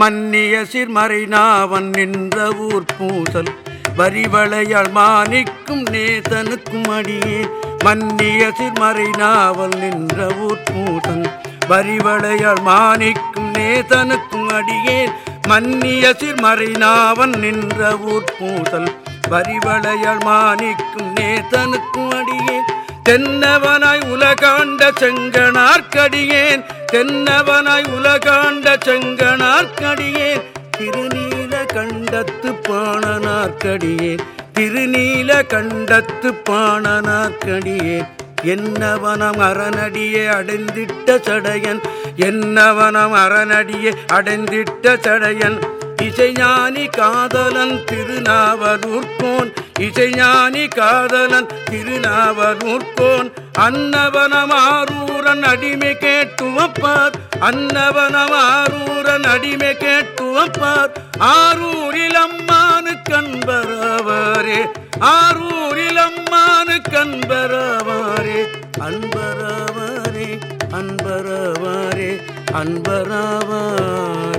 மன்னிய சிறுமறை நாவன் நின்ற ஊர் பூசல் வரிவளையால் மாணிக்கும் நேதனுக்கும் அடியே. மன்னிய சிறுமறை நாவல் நின்ற ஊர் பூசல் வரிவளையால் மாணிக்கும் நேதனுக்கும் அடியே. மன்னிய சிறுமறை நாவன் நின்ற ஊர் பூசல் வரிவளையால் மாணிக்கும் நேதனுக்கும் அடியே. தென்னவனாய் உலகாண்ட செங்கனார்க்கடியேன். தென்னவனாய் உலகாண்ட செங்கனார்க்கடியேன். திருநீல கண்டத்து பாணனார்க்கடியேன். திருநீல கண்டத்து பாணனார்க்கடியேன். என்னவனம் அரணடியே அடைந்திட்ட சடையன். என்னவனம் அரணடியே அடைந்திட்ட சடையன். இசைஞானி காதலன் திருநாவலூர்கோன் இசைஞானி காதலன் திருநாவலூர்கோன் அன்னவனமாரூரன் அடிமை கேட்டுவப்பார். அன்னவனமாரூரன் அடிமை கேட்டுவப்பார். ஆரூரில் அம்மானு கண்பரவாரே ஆரூரில் அம்மானு கண்பரவாரே அன்பரவாரே அன்பரவாரே அன்பரவரே.